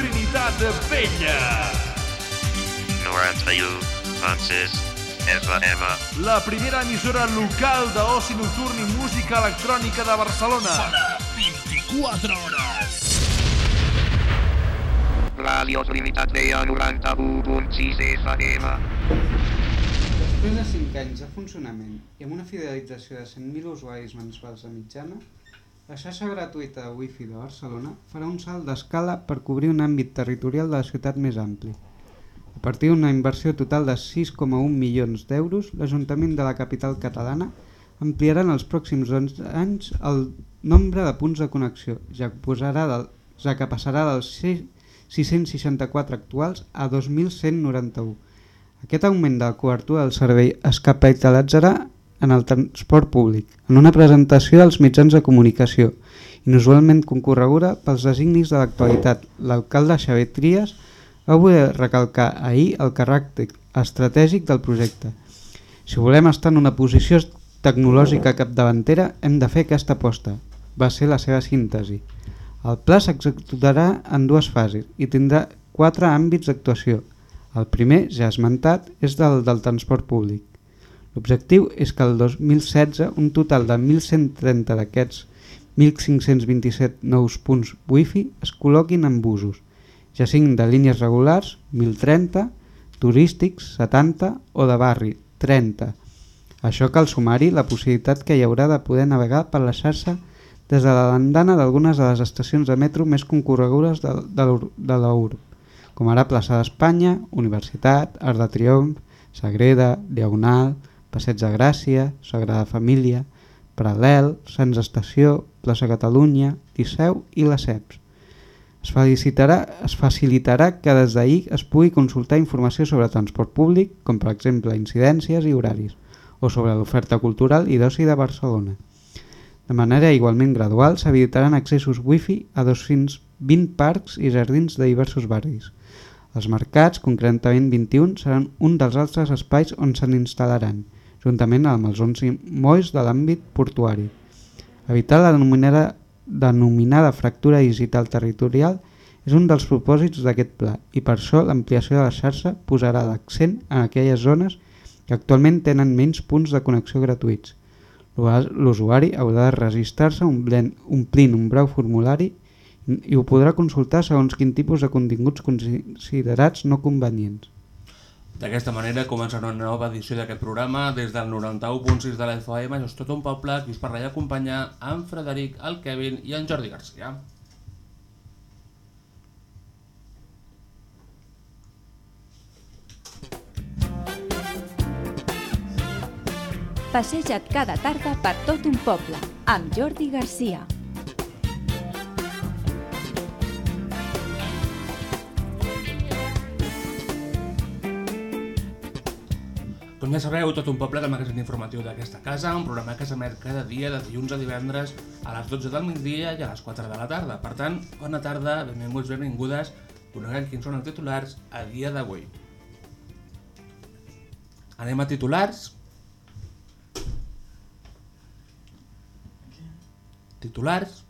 Trinitat Vella. 91.6 FM. La primera emissora local d'oci nocturn i música electrònica de Barcelona. Sona 24 hores. Radio Trinitat Vella 91.6 FM. Després de 5 anys de funcionament i amb una fidelització de 100.000 usuaris mensuals de mitjana, la xarxa gratuïta de Wi-Fi de Barcelona farà un salt d'escala per cobrir un àmbit territorial de la ciutat més ampli. A partir d'una inversió total de 6,1 milions d'euros, l'Ajuntament de la capital catalana ampliarà en els pròxims 11 anys el nombre de punts de connexió, ja que, posarà del, ja que passarà dels 664 actuals a 2.191. Aquest augment de la cobertura del servei es capitalitzarà en el transport públic, en una presentació als mitjans de comunicació, inusualment concorreguda pels designis de l'actualitat. L'alcalde Xavier Trias va voler recalcar ahir el caràcter estratègic del projecte. Si volem estar en una posició tecnològica capdavantera, hem de fer aquesta aposta. Va ser la seva síntesi. El pla s'executarà en dues fases i tindrà quatre àmbits d'actuació, el primer, ja esmentat, és del del transport públic. L'objectiu és que el 2016 un total de 1.130 d'aquests 1.527 nous punts wifi es col·loquin en busos, ja siguin de línies regulars, 1.030, turístics, 70 o de barri, 30. Això cal sumar-hi la possibilitat que hi haurà de poder navegar per la xarxa des de la landana d'algunes de les estacions de metro més concorregudes de, de, l'URB com ara Plaça d'Espanya, Universitat, Art de Triomf, Sagreda, Diagonal, Passeig de Gràcia, Sagrada Família, Paral·lel, Sants Estació, Plaça Catalunya, Liceu i la CEPS. Es es facilitarà que des d'ahir es pugui consultar informació sobre transport públic, com per exemple incidències i horaris, o sobre l'oferta cultural i d'oci de Barcelona. De manera igualment gradual s'habilitaran accessos wifi a 220 parcs i jardins de diversos barris, els mercats, concretament 21, seran un dels altres espais on se n'instal·laran, juntament amb els 11 molls de l'àmbit portuari. Evitar la denominada, denominada fractura digital territorial és un dels propòsits d'aquest pla i per això l'ampliació de la xarxa posarà l'accent en aquelles zones que actualment tenen menys punts de connexió gratuïts. L'usuari haurà de registrar-se omplint un breu formulari i ho podrà consultar segons quin tipus de continguts considerats no convenients. D'aquesta manera començarà una nova edició d'aquest programa des del 91.6 de l'FM. Això és tot un poble, qui us parla i acompanyar en Frederic, el Kevin i en Jordi Garcia. Passeja't cada tarda per tot un poble amb Jordi Garcia. Ja sabeu, tot un poble del magazín informatiu d'aquesta casa, un programa que s'emet cada dia de dilluns a divendres a les 12 del migdia i a les 4 de la tarda. Per tant, bona tarda, benvinguts, benvingudes, coneguem quins són els titulars a dia d'avui. Anem a titulars. Titulars.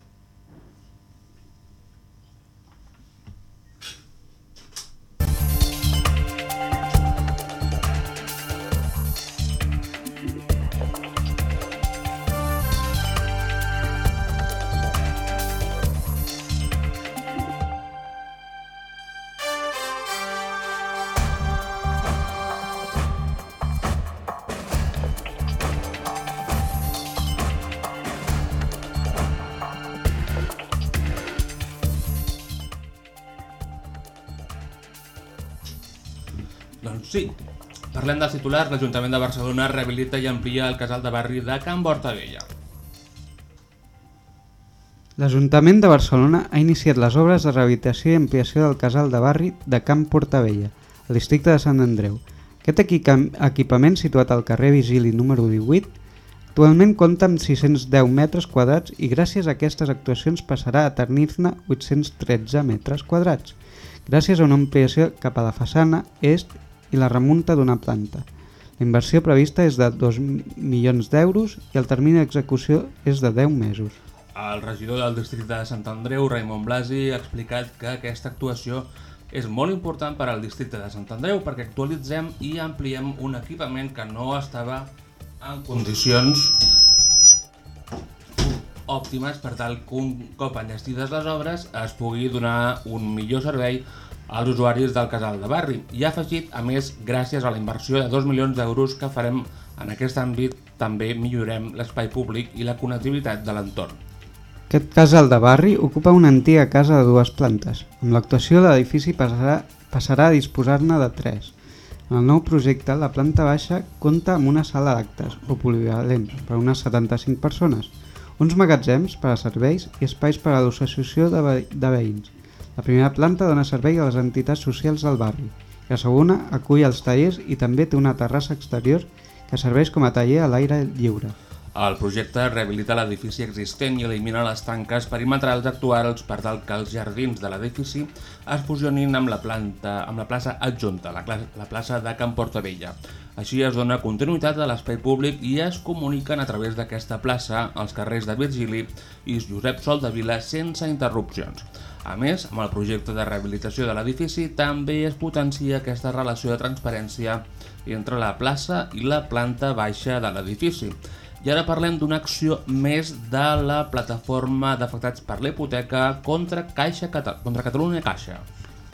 Dels titulars. L'Ajuntament de Barcelona rehabilita i amplia el casal de barri de Can Bortavella. L'Ajuntament de Barcelona ha iniciat les obres de rehabilitació i ampliació del casal de barri de Camp Portavella, al districte de Sant Andreu. Aquest equipament, situat al carrer Vigili número 18, actualment compta amb 610 metres quadrats i gràcies a aquestes actuacions passarà a tenir-ne 813 metres quadrats, gràcies a una ampliació cap a la façana est i la remunta d'una planta. La inversió prevista és de 2 milions d'euros i el termini d'execució és de 10 mesos. El regidor del districte de Sant Andreu, Raimon Blasi, ha explicat que aquesta actuació és molt important per al districte de Sant Andreu perquè actualitzem i ampliem un equipament que no estava en condicions òptimes per tal que un cop enllestides les obres es pugui donar un millor servei als usuaris del casal de barri. I ha afegit, a més, gràcies a la inversió de 2 milions d'euros que farem en aquest àmbit, també millorem l'espai públic i la connectivitat de l'entorn. Aquest casal de barri ocupa una antiga casa de dues plantes. Amb l'actuació l'edifici passarà, passarà a disposar-ne de tres. En el nou projecte, la planta baixa compta amb una sala d'actes, o polivalent, per a unes 75 persones, uns magatzems per a serveis i espais per a l'associació de, ve de veïns. La primera planta dona servei a les entitats socials del barri la segona acull els tallers i també té una terrassa exterior que serveix com a taller a l'aire lliure. El projecte rehabilita l'edifici existent i elimina les tanques perimetrals actuals per tal que els jardins de l'edifici es fusionin amb la, planta, amb la plaça adjunta, la, la plaça de Can Portavella. Així es dona continuïtat a l'espai públic i es comuniquen a través d'aquesta plaça els carrers de Virgili i Josep Sol de Vila sense interrupcions. A més, amb el projecte de rehabilitació de l'edifici també es potencia aquesta relació de transparència entre la plaça i la planta baixa de l'edifici. I ara parlem d'una acció més de la plataforma d'afectats per la hipoteca contra, Caixa contra Catalunya Caixa.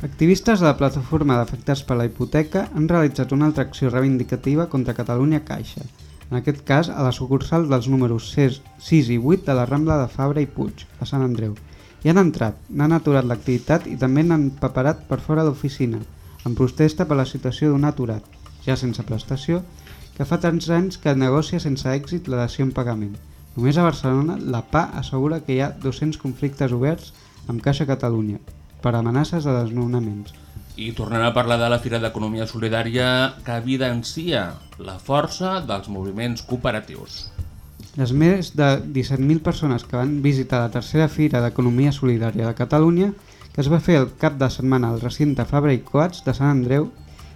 Activistes de la plataforma d'afectats per la hipoteca han realitzat una altra acció reivindicativa contra Catalunya Caixa, en aquest cas a la sucursal dels números 6, 6 i 8 de la Rambla de Fabra i Puig, a Sant Andreu. Hi han entrat, n'han aturat l'activitat i també n'han paperat per fora de l'oficina, en protesta per la situació d'un aturat, ja sense prestació, que fa tants anys que negocia sense èxit la dació en pagament. Només a Barcelona, la PA assegura que hi ha 200 conflictes oberts amb Caixa Catalunya per amenaces de desnonaments. I tornem a parlar de la Fira d'Economia Solidària que evidencia la força dels moviments cooperatius. Les més de 17.000 persones que van visitar la tercera Fira d'Economia Solidària de Catalunya, que es va fer el cap de setmana al recinte Fabra i Coats de Sant Andreu,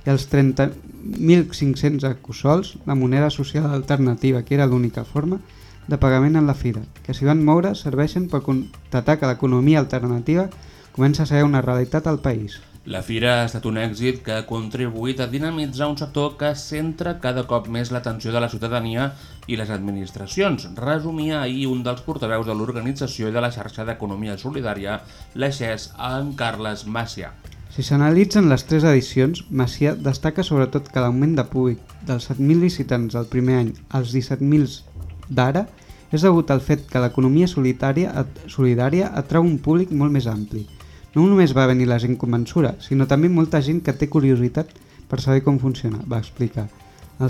i els 30.500 acusols, la moneda social alternativa, que era l'única forma de pagament en la fira, que s'hi van moure serveixen per constatar que l'economia alternativa comença a ser una realitat al país. La fira ha estat un èxit que ha contribuït a dinamitzar un sector que centra cada cop més l'atenció de la ciutadania i les administracions, resumia ahir un dels portaveus de l'organització i de la xarxa d'economia solidària, la XES, en Carles Màcia. Si s'analitzen les tres edicions, Macià destaca sobretot que l'augment de públic dels 7.000 visitants del primer any als 17.000 d'ara és degut al fet que l'economia solidària atrau un públic molt més ampli. No només va venir la gent convençura, sinó també molta gent que té curiositat per saber com funciona, va explicar. En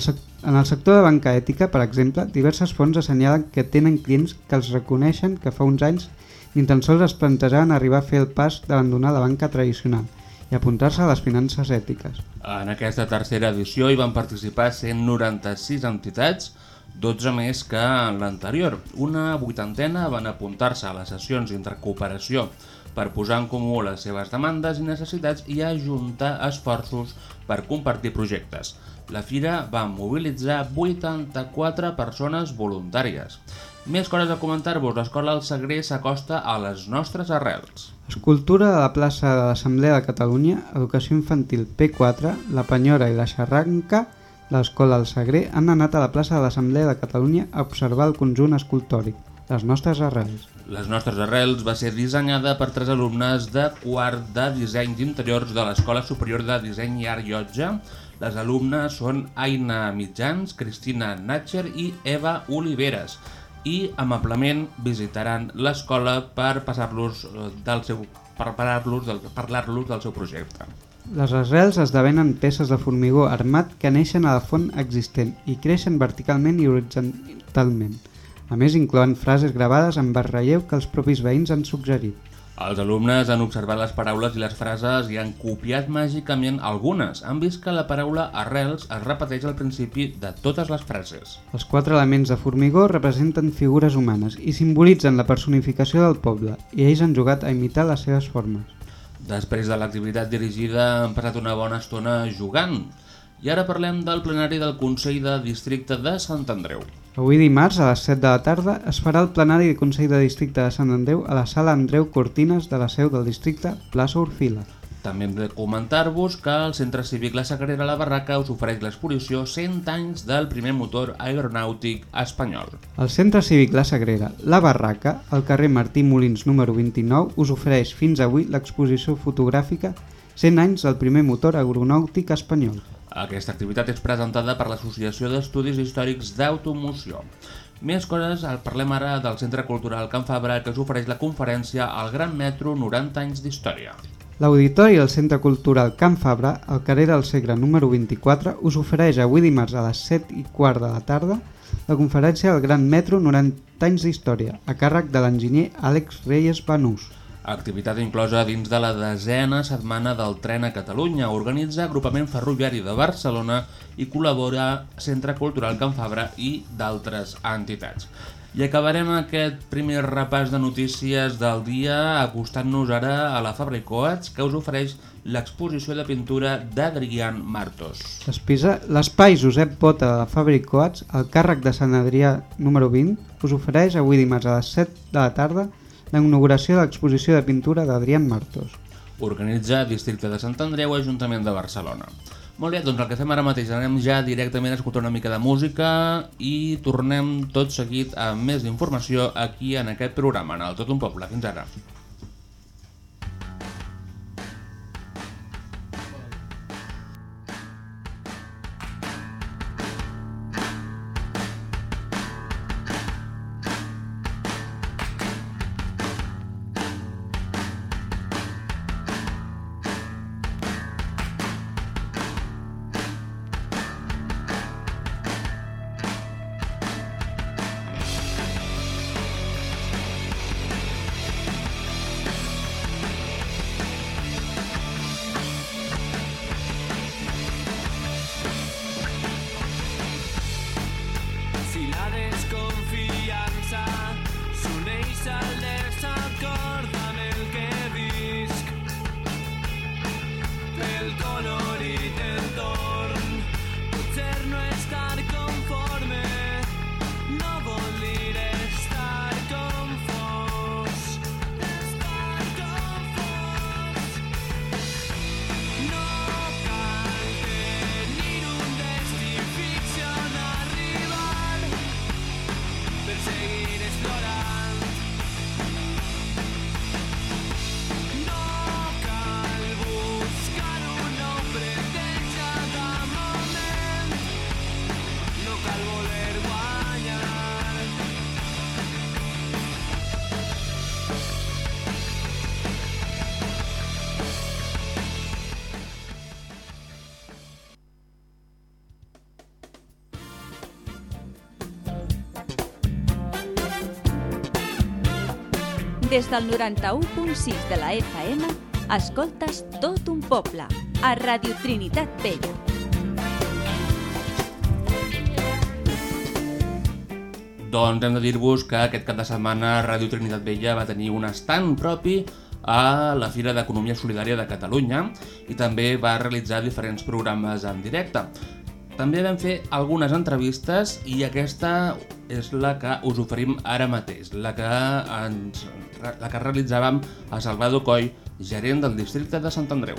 el, sector de banca ètica, per exemple, diverses fonts assenyalen que tenen clients que els reconeixen que fa uns anys ni tan sols es plantejaven arribar a fer el pas d'abandonar la banca tradicional i apuntar-se a les finances ètiques. En aquesta tercera edició hi van participar 196 entitats, 12 més que l'anterior. Una vuitantena van apuntar-se a les sessions d'intercooperació per posar en comú les seves demandes i necessitats i ajuntar esforços per compartir projectes. La fira va mobilitzar 84 persones voluntàries. Més coses a comentar-vos, l'Escola del Segre s'acosta a les nostres arrels. Escultura de la plaça de l'Assemblea de Catalunya, Educació Infantil P4, La Penyora i la Xarranca, l'Escola del Segre han anat a la plaça de l'Assemblea de Catalunya a observar el conjunt escultòric, les nostres arrels. Les nostres arrels va ser dissenyada per tres alumnes de quart de disseny d'interiors de l'Escola Superior de Disseny i Art Llotja. Les alumnes són Aina Mitjans, Cristina Natcher i Eva Oliveres i amablement visitaran l'escola per passar-los eh, del seu per parlar-los del, parlar del seu projecte. Les arrels esdevenen peces de formigó armat que neixen a la font existent i creixen verticalment i horitzontalment. A més, inclouen frases gravades en relleu que els propis veïns han suggerit. Els alumnes han observat les paraules i les frases i han copiat màgicament algunes. Han vist que la paraula arrels es repeteix al principi de totes les frases. Els quatre elements de formigó representen figures humanes i simbolitzen la personificació del poble, i ells han jugat a imitar les seves formes. Després de l'activitat dirigida han passat una bona estona jugant. I ara parlem del plenari del Consell de Districte de Sant Andreu. Avui dimarts, a les 7 de la tarda, es farà el plenari de Consell de Districte de Sant Andreu a la sala Andreu Cortines de la seu del districte, plaça Orfila. També hem de comentar-vos que el Centre Cívic La Sagrera La Barraca us ofereix l'exposició 100 anys del primer motor aeronàutic espanyol. El Centre Cívic La Sagrera, La Barraca, al carrer Martí Molins número 29, us ofereix fins avui l'exposició fotogràfica 100 anys del primer motor aeronàutic espanyol. Aquesta activitat és presentada per l'Associació d'Estudis Històrics d'Automoció. Més coses, parlem ara del Centre Cultural Can Fabra que us ofereix la conferència al Gran Metro 90 anys d'història. L'Auditori del Centre Cultural Can Fabra, al carrer del Segre número 24, us ofereix avui dimarts a les 7 i quart de la tarda la conferència del Gran Metro 90 anys d'història, a càrrec de l'enginyer Àlex Reyes Banús. Activitat inclosa dins de la desena setmana del tren a Catalunya. Organitza Agrupament Ferroviari de Barcelona i col·labora Centre Cultural Can Fabra i d'altres entitats. I acabarem aquest primer repàs de notícies del dia acostant-nos ara a la Fabra i Coats que us ofereix l'exposició de pintura d'Adrián Martos. L'espai Josep Bota de la Fabra i Coats, al càrrec de Sant Adrià número 20, us ofereix avui dimarts a les 7 de la tarda la inauguració de l'exposició de pintura d'Adrián Martos. Organitza Districte de Sant Andreu, Ajuntament de Barcelona. Molt bé, doncs el que fem ara mateix, anem ja directament a escoltar una mica de música i tornem tot seguit amb més informació aquí en aquest programa, en el Tot un Poble. Fins ara. Des del 91.6 de la FM, escoltes tot un poble, a Radio Trinitat Vella. Doncs hem de dir-vos que aquest cap de setmana Ràdio Trinitat Vella va tenir un estant propi a la Fira d'Economia Solidària de Catalunya i també va realitzar diferents programes en directe. També vam fer algunes entrevistes i aquesta és la que us oferim ara mateix, la que, ens, la que realitzàvem a Salvador Coll, gerent del districte de Sant Andreu.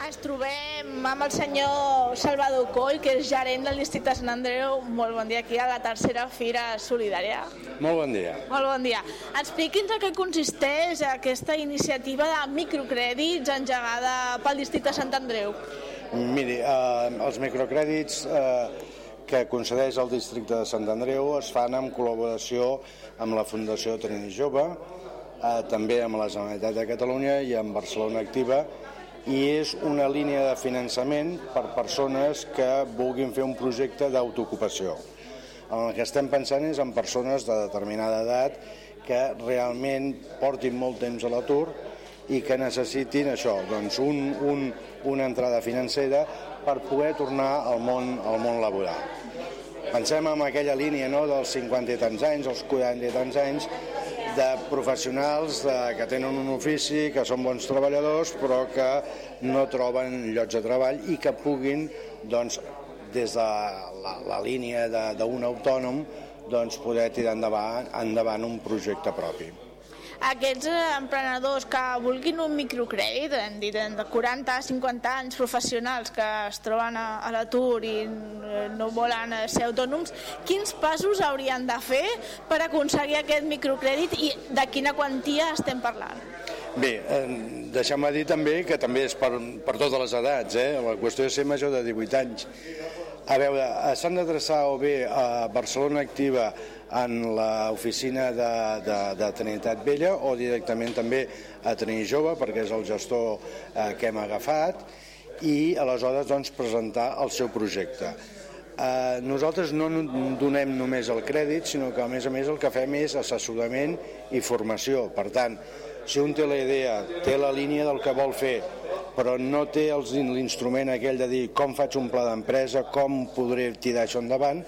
Ens trobem amb el senyor Salvador Coll, que és gerent del districte de Sant Andreu. Molt bon dia aquí a la tercera Fira Solidària. Molt bon dia. Molt bon dia. Expliqui'ns en què consisteix aquesta iniciativa de microcrèdits engegada pel districte de Sant Andreu. Miri, eh, els microcrèdits eh, que concedeix el districte de Sant Andreu es fan en col·laboració amb la Fundació Trini Jove, eh, també amb la Generalitat de Catalunya i amb Barcelona Activa, i és una línia de finançament per persones que vulguin fer un projecte d'autoocupació. El que estem pensant és en persones de determinada edat que realment portin molt temps a l'atur i que necessitin això, doncs un, un, una entrada financera per poder tornar al món, al món laboral. Pensem en aquella línia no, dels 50 i tants anys, els 40 i tants anys, de professionals de, que tenen un ofici, que són bons treballadors, però que no troben llocs de treball i que puguin doncs, des de la, la línia d'un autònom doncs, poder tirar endavant, endavant un projecte propi. Aquests emprenedors que vulguin un microcrèdit, hem dit de 40 a 50 anys, professionals que es troben a, a l'atur i no volen ser autònoms, quins passos haurien de fer per aconseguir aquest microcrèdit i de quina quantia estem parlant? Bé, deixem-me dir també que també és per, per totes les edats, eh? la qüestió és ser major de 18 anys. A veure, eh, s'han d'adreçar o bé a Barcelona Activa en l'oficina de, de, de Trinitat Vella o directament també a Trini Jove perquè és el gestor eh, que hem agafat i aleshores doncs, presentar el seu projecte. Eh, nosaltres no donem només el crèdit, sinó que a més a més el que fem és assessorament i formació. Per tant, si un té la idea, té la línia del que vol fer, però no té l'instrument aquell de dir com faig un pla d'empresa, com podré tirar això endavant,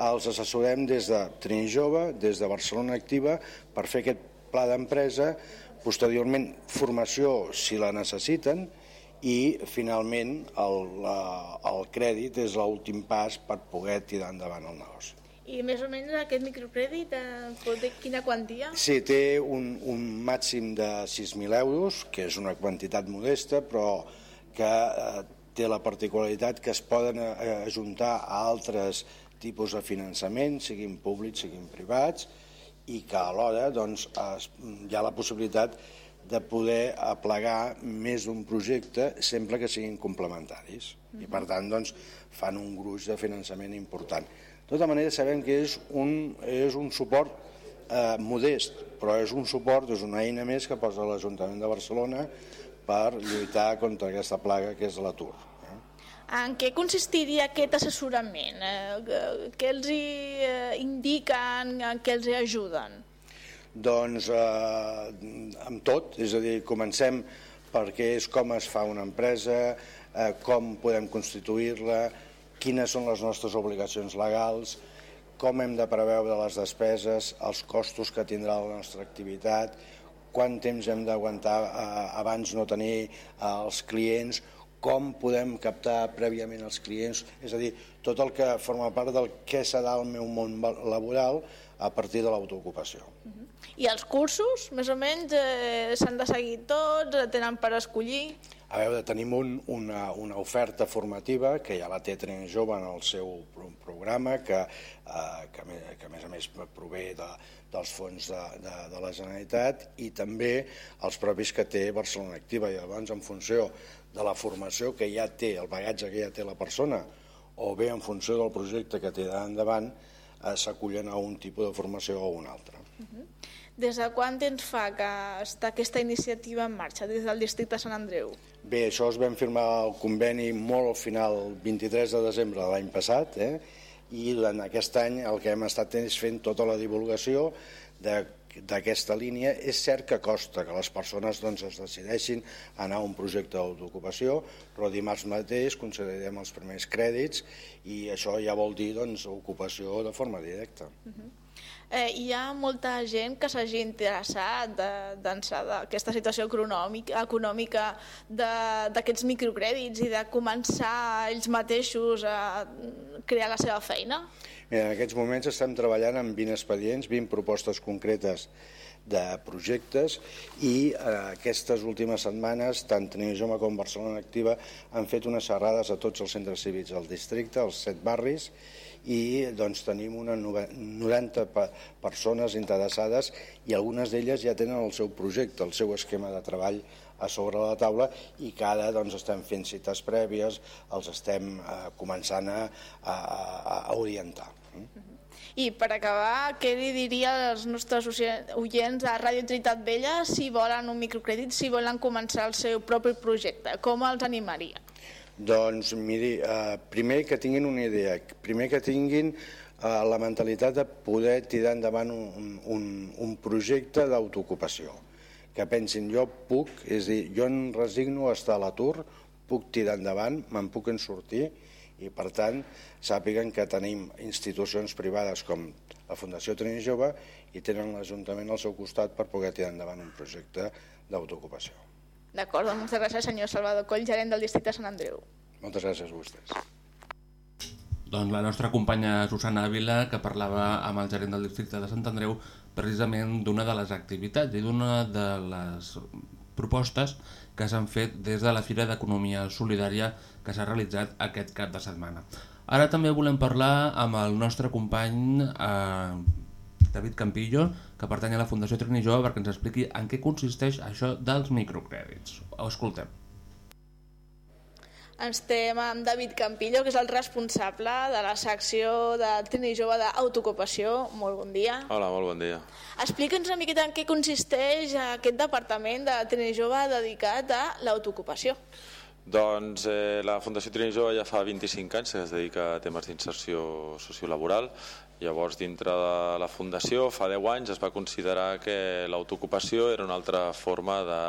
els assessorem des de Trini Jove, des de Barcelona Activa, per fer aquest pla d'empresa, posteriorment formació si la necessiten, i finalment el, la, el crèdit és l'últim pas per poder tirar endavant el negoci. I més o menys aquest microcrèdit, eh, pot dir quina quantia? Sí, té un, un màxim de 6.000 euros, que és una quantitat modesta, però que eh, té la particularitat que es poden eh, ajuntar a altres tipus de finançament, siguin públics, siguin privats, i que alhora doncs, es, hi ha la possibilitat de poder aplegar més d'un projecte sempre que siguin complementaris. I per tant doncs, fan un gruix de finançament important. De tota manera sabem que és un, és un suport eh, modest, però és un suport, és una eina més que posa l'Ajuntament de Barcelona per lluitar contra aquesta plaga que és l'atur. Eh. En què consistiria aquest assessorament? Eh, què els hi eh, indiquen, en què els hi ajuden? Doncs eh, amb tot, és a dir, comencem perquè és com es fa una empresa, eh, com podem constituir-la, quines són les nostres obligacions legals, com hem de preveure les despeses, els costos que tindrà la nostra activitat, quant temps hem d'aguantar eh, abans no tenir eh, els clients, com podem captar prèviament els clients, és a dir, tot el que forma part del que serà el meu món laboral a partir de l'autoocupació. I els cursos, més o menys, eh, s'han de seguir tots, eh, tenen per escollir? A veure, tenim un, una, una oferta formativa que ja la té Tren Jove en el seu pro- programa, que, eh, que, a més, que a més a més prové de, dels fons de, de, de la Generalitat i també els propis que té Barcelona Activa. I llavors, en funció de la formació que ja té, el bagatge que ja té la persona, o bé en funció del projecte que té endavant, eh, s'acullen a un tipus de formació o a un altre. Des de quan temps fa que està aquesta iniciativa en marxa, des del districte de Sant Andreu? Bé, això es vam firmar el conveni molt al final, el 23 de desembre de l'any passat, eh? i durant aquest any el que hem estat fent tota la divulgació de d'aquesta línia. És cert que costa que les persones doncs, es decideixin a anar a un projecte d'autoocupació, però dimarts mateix concedirem els primers crèdits i això ja vol dir doncs, ocupació de forma directa. Eh, hi ha molta gent que s'hagi interessat de- d'ençà d'aquesta situació econòmica, econòmica de- d'aquests microcrèdits i de començar ells mateixos a crear la seva feina? Mira, en aquests moments estem treballant amb 20 expedients, 20 propostes concretes de projectes i eh, aquestes últimes setmanes tant Trinijoma com Barcelona Activa han fet unes xerrades a tots els centres cívics del districte, els set barris, i doncs, tenim una nove- 90 pe- persones interessades i algunes d'elles ja tenen el seu projecte, el seu esquema de treball a sobre la taula i ara doncs, estem fent cites prèvies, els estem eh, començant a, a, a, orientar. I per acabar, què li diria als nostres oie- oients de Ràdio Trinitat Vella si volen un microcrèdit, si volen començar el seu propi projecte? Com els animaria? Doncs miri, eh, primer que tinguin una idea, primer que tinguin eh, la mentalitat de poder tirar endavant un, un, un projecte d'autoocupació. Que pensin, jo puc, és a dir, jo em resigno a estar a l'atur, puc tirar endavant, me'n puc en sortir i per tant sàpiguen que tenim institucions privades com la Fundació Trini Jove i tenen l'Ajuntament al seu costat per poder tirar endavant un projecte d'autoocupació. D'acord, doncs moltes gràcies senyor Salvador Coll, gerent del districte de Sant Andreu. Moltes gràcies a vostès. Doncs la nostra companya Susana Ávila, que parlava amb el gerent del districte de Sant Andreu precisament d'una de les activitats i d'una de les propostes que s'han fet des de la Fira d'Economia Solidària que s'ha realitzat aquest cap de setmana. Ara també volem parlar amb el nostre company eh, David Campillo, que pertany a la Fundació Trini Jove, perquè ens expliqui en què consisteix això dels microcrèdits. Ho escoltem. Estem amb David Campillo, que és el responsable de la secció de Trini Jove d'Autoocupació. Molt bon dia. Hola, molt bon dia. Explica'ns una miqueta en què consisteix aquest departament de Trini Jove dedicat a l'autoocupació. Doncs eh, la Fundació Trini Jove ja fa 25 anys que es dedica a temes d'inserció sociolaboral. Llavors, dintre de la Fundació, fa 10 anys es va considerar que l'autoocupació era una altra forma de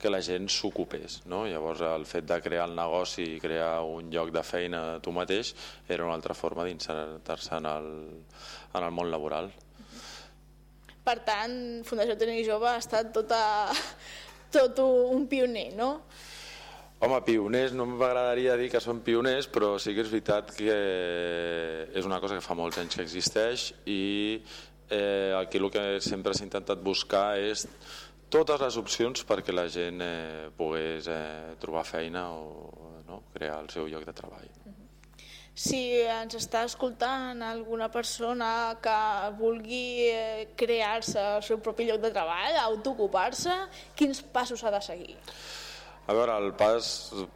que la gent s'ocupés. No? Llavors, el fet de crear el negoci i crear un lloc de feina tu mateix era una altra forma d'inserir-se en, el, en el món laboral. Per tant, Fundació Trini Jove ha estat tota, tot un pioner, no? Home, pioners, no m'agradaria dir que són pioners, però sí que és veritat que és una cosa que fa molts anys que existeix i eh, aquí el que sempre s'ha intentat buscar és totes les opcions perquè la gent eh, pogués eh, trobar feina o no, crear el seu lloc de treball. Si ens està escoltant alguna persona que vulgui eh, crear-se el seu propi lloc de treball, autoocupar-se, quins passos ha de seguir? A veure, el pas,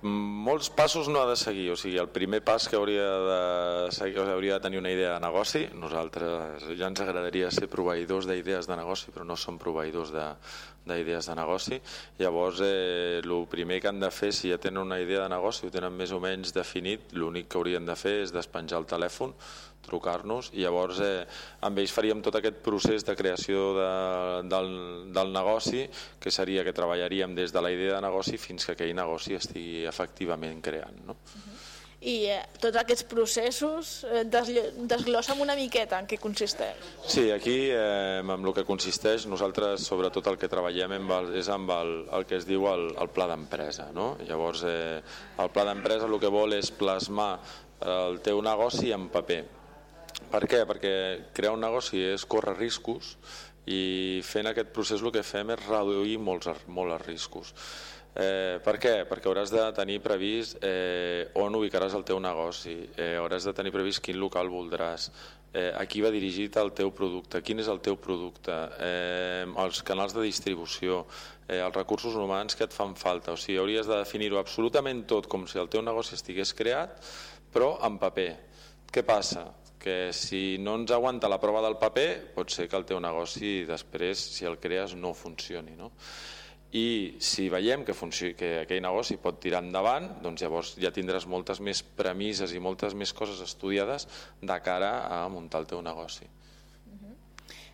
molts passos no ha de seguir, o sigui, el primer pas que hauria de, seguir, o sigui, hauria de tenir una idea de negoci, nosaltres ja ens agradaria ser proveïdors d'idees de negoci, però no som proveïdors de, d'idees de negoci. Llavors, eh, el primer que han de fer, si ja tenen una idea de negoci, ho tenen més o menys definit, l'únic que haurien de fer és despenjar el telèfon, trucar-nos i llavors eh, amb ells faríem tot aquest procés de creació de, del, del negoci que seria que treballaríem des de la idea de negoci fins que aquell negoci estigui efectivament creant. No? I eh, tots aquests processos, eh, desglo- desglossa'm una miqueta en què consisteix. Sí, aquí eh, amb el que consisteix, nosaltres sobretot el que treballem amb el, és amb el, el que es diu el, el pla d'empresa. No? Llavors, eh, el pla d'empresa el que vol és plasmar el teu negoci en paper. Per què? Perquè crear un negoci és córrer riscos i fent aquest procés el que fem és reduir molts, molt els riscos. Eh, per què? Perquè hauràs de tenir previst eh, on ubicaràs el teu negoci, eh, hauràs de tenir previst quin local voldràs, eh, a qui va dirigit el teu producte, quin és el teu producte, eh, els canals de distribució, eh, els recursos humans que et fan falta. O sigui, hauries de definir-ho absolutament tot com si el teu negoci estigués creat, però en paper. Què passa? que si no ens aguanta la prova del paper, pot ser que el teu negoci després, si el crees, no funcioni. No? I si veiem que, que aquell negoci pot tirar endavant, doncs llavors ja tindràs moltes més premisses i moltes més coses estudiades de cara a muntar el teu negoci.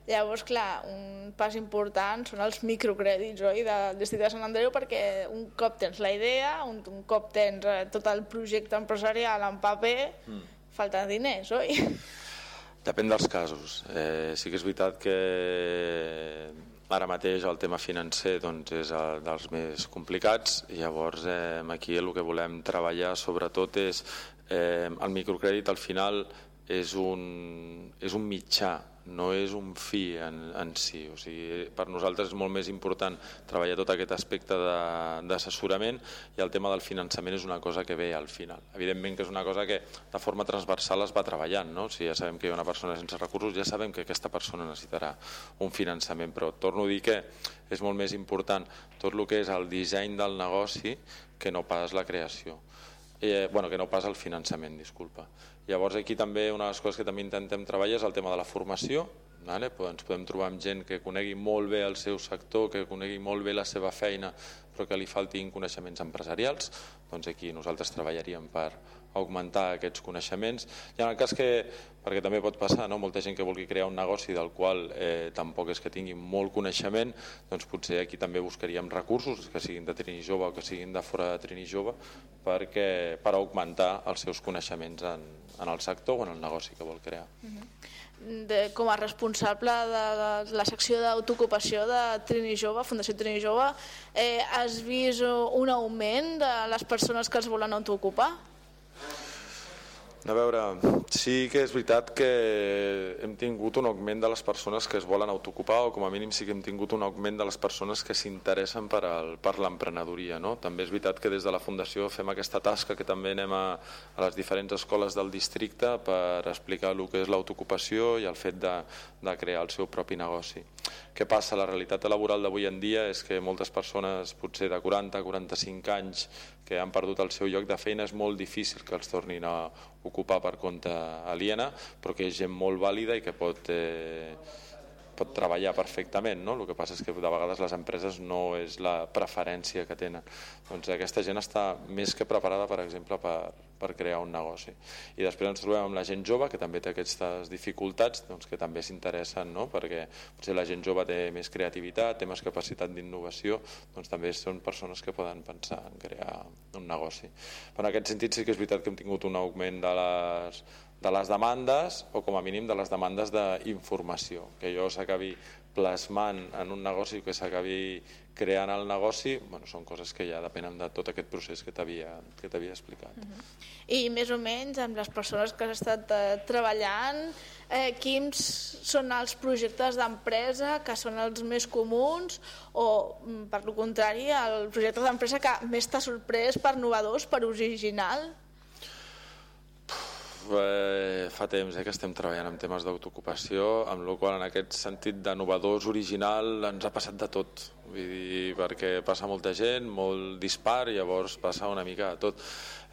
Llavors, clar, un pas important són els microcrèdits, oi, del districte de Sant Andreu, perquè un cop tens la idea, un, un cop tens eh, tot el projecte empresarial en paper, mm. falten diners, oi? Depèn dels casos. Eh, sí que és veritat que ara mateix el tema financer doncs, és el dels més complicats. Llavors eh, aquí el que volem treballar sobretot és eh, el microcrèdit al final és un, és un mitjà no és un fi en, en si. O sigui, per nosaltres és molt més important treballar tot aquest aspecte d'assessorament i el tema del finançament és una cosa que ve al final. Evidentment que és una cosa que de forma transversal es va treballant. No? Si ja sabem que hi ha una persona sense recursos, ja sabem que aquesta persona necessitarà un finançament, però torno a dir que és molt més important tot el que és el disseny del negoci que no pas la creació. Eh, bueno, que no pas el finançament, disculpa. Llavors aquí també una de les coses que també intentem treballar és el tema de la formació, vale? Ens podem trobar amb gent que conegui molt bé el seu sector, que conegui molt bé la seva feina, però que li faltin coneixements empresarials, doncs aquí nosaltres treballaríem per augmentar aquests coneixements. I en el cas que, perquè també pot passar, no? molta gent que vulgui crear un negoci del qual eh, tampoc és que tingui molt coneixement, doncs potser aquí també buscaríem recursos, que siguin de Trini Jove o que siguin de fora de Trini Jove, perquè, per augmentar els seus coneixements en, en el sector o en el negoci que vol crear. De, com a responsable de, de la secció d'autoocupació de Trini Jove, Fundació Trini Jove, eh, has vist un augment de les persones que es volen autoocupar? A veure, sí que és veritat que hem tingut un augment de les persones que es volen autoocupar o com a mínim sí que hem tingut un augment de les persones que s'interessen per, al, l'emprenedoria. No? També és veritat que des de la Fundació fem aquesta tasca que també anem a, a les diferents escoles del districte per explicar el que és l'autoocupació i el fet de, de crear el seu propi negoci. Què passa? La realitat laboral d'avui en dia és que moltes persones, potser de 40-45 anys, que han perdut el seu lloc de feina, és molt difícil que els tornin a ocupar per compte aliena, però que és gent molt vàlida i que pot, eh, pot treballar perfectament. No? El que passa és que de vegades les empreses no és la preferència que tenen. Doncs aquesta gent està més que preparada, per exemple, per, per crear un negoci. I després ens trobem amb la gent jove, que també té aquestes dificultats, doncs, que també s'interessen, no? perquè potser la gent jove té més creativitat, té més capacitat d'innovació, doncs també són persones que poden pensar en crear un negoci. Però en aquest sentit sí que és veritat que hem tingut un augment de les, de les demandes o com a mínim de les demandes d'informació, que jo s'acabi plasmant en un negoci que s'acabi creant el negoci, bueno, són coses que ja depenen de tot aquest procés que t'havia que t'havia explicat. I més o menys amb les persones que has estat eh, treballant, eh, quins són els projectes d'empresa que són els més comuns o, mm, per lo contrari, el projecte d'empresa que més t'ha sorprès per novedors, per original? Eh, fa temps eh, que estem treballant en temes d'autoocupació, amb la qual en aquest sentit de novedors original ens ha passat de tot. Vull dir, perquè passa molta gent, molt dispar, i llavors passa una mica de tot.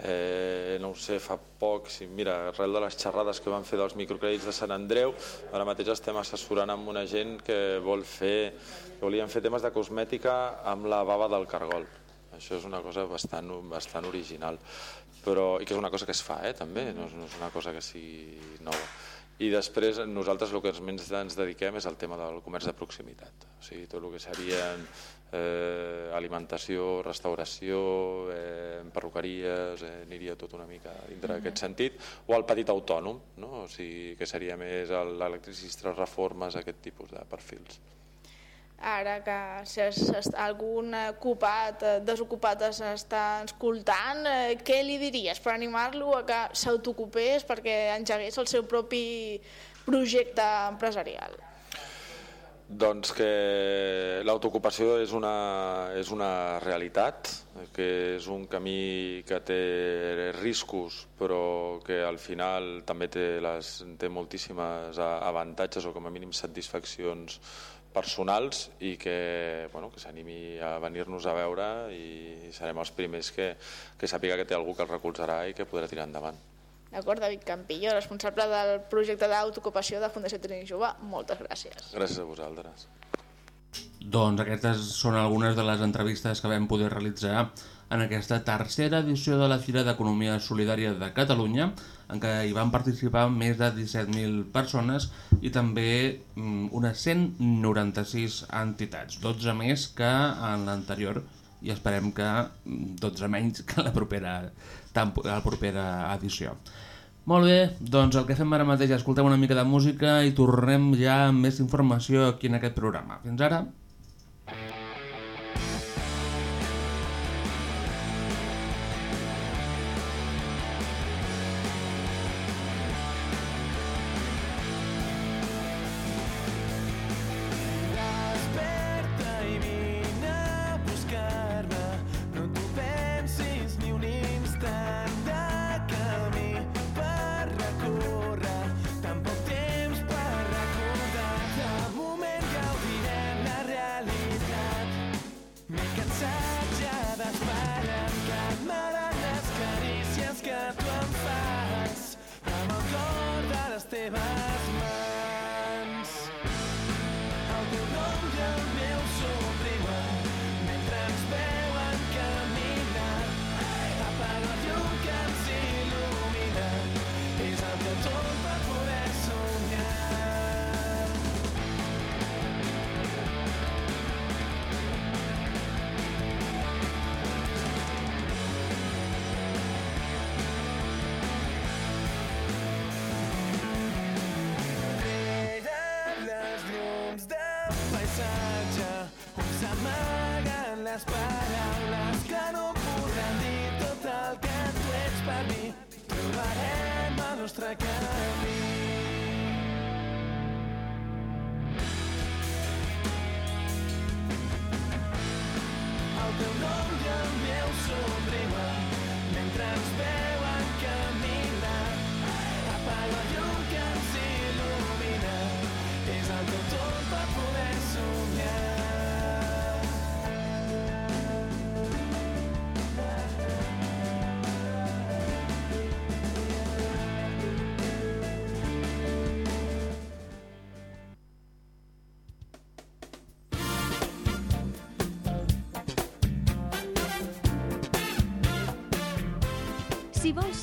Eh, no ho sé, fa poc, si, mira, arrel de les xerrades que van fer dels microcrèdits de Sant Andreu, ara mateix estem assessorant amb una gent que vol fer, que volien fer temes de cosmètica amb la bava del cargol. Això és una cosa bastant, bastant original, però, i que és una cosa que es fa, eh, també, no és, no és una cosa que sigui nova. I després nosaltres el que més ens dediquem és al tema del comerç de proximitat, o sigui, tot el que serien eh, alimentació, restauració, eh, perruqueries, eh, aniria tot una mica dintre d'aquest sentit, o el petit autònom, no? o sigui, que seria més el- l'electricista, reformes, aquest tipus de perfils. Ara que si algun ocupat, eh, desocupat es està escoltant, eh, què li diries per animar-lo a que s'autocupés perquè engegués el seu propi projecte empresarial? Doncs que l'autoocupació és una, és una realitat, que és un camí que té riscos, però que al final també té, les, té moltíssimes avantatges o com a mínim satisfaccions personals i que, bueno, que s'animi a venir-nos a veure i serem els primers que, que sàpiga que té algú que el recolzarà i que podrà tirar endavant. D'acord, David Campillo, responsable del projecte d'autoocupació de Fundació Trini Jove, moltes gràcies. Gràcies a vosaltres. Doncs aquestes són algunes de les entrevistes que vam poder realitzar en aquesta tercera edició de la Fira d'Economia Solidària de Catalunya, en què hi van participar més de 17.000 persones i també mm, unes 196 entitats, 12 més que en l'anterior i esperem que mm, 12 menys que la propera, la propera edició. Molt bé, doncs el que fem ara mateix, escoltem una mica de música i tornem ja amb més informació aquí en aquest programa. Fins ara.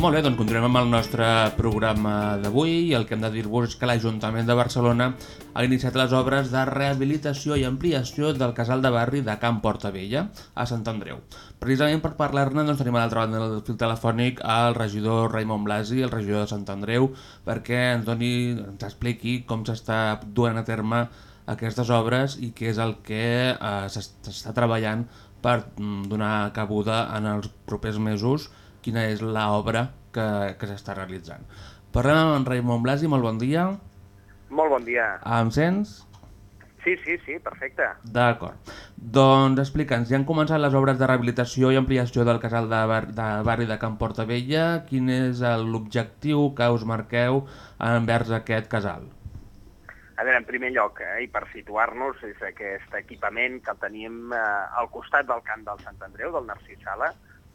Molt bé, doncs continuem amb el nostre programa d'avui i el que hem de dir-vos és que l'Ajuntament de Barcelona ha iniciat les obres de rehabilitació i ampliació del casal de barri de Camp Portavella a Sant Andreu. Precisament per parlar-ne doncs, tenim a l'altra banda del fil telefònic el regidor Raimon Blasi, el regidor de Sant Andreu, perquè ens, doni, ens expliqui com s'està duent a terme aquestes obres i què és el que eh, s'està treballant per mm, donar cabuda en els propers mesos quina és l'obra que, que s'està realitzant. Parlem amb en Raimon Blasi, molt bon dia. Molt bon dia. Em sents? Sí, sí, sí, perfecte. D'acord. Doncs explica'ns, ja han començat les obres de rehabilitació i ampliació del casal de, bar de barri de Camp Portavella. Quin és l'objectiu que us marqueu envers aquest casal? A veure, en primer lloc, eh, i per situar-nos, és aquest equipament que tenim eh, al costat del camp del Sant Andreu, del Narcís Sala,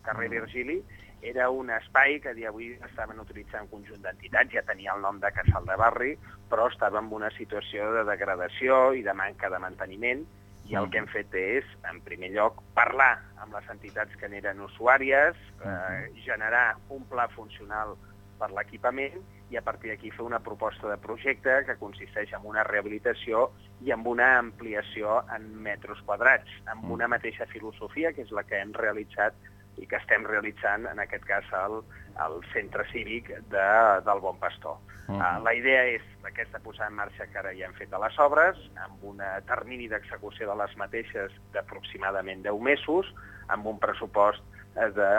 carrer Virgili, era un espai que dia d'avui estaven utilitzant un conjunt d'entitats, ja tenia el nom de Casal de Barri, però estava en una situació de degradació i de manca de manteniment, i el que hem fet és, en primer lloc, parlar amb les entitats que n'eren usuàries, eh, generar un pla funcional per l'equipament i a partir d'aquí fer una proposta de projecte que consisteix en una rehabilitació i amb una ampliació en metres quadrats, amb una mateixa filosofia, que és la que hem realitzat i que estem realitzant, en aquest cas, al, al centre cívic de, del Bon Pastor. Uh, la idea és aquesta posada en marxa que ara ja hem fet a les obres, amb un termini d'execució de les mateixes d'aproximadament 10 mesos, amb un pressupost eh, de,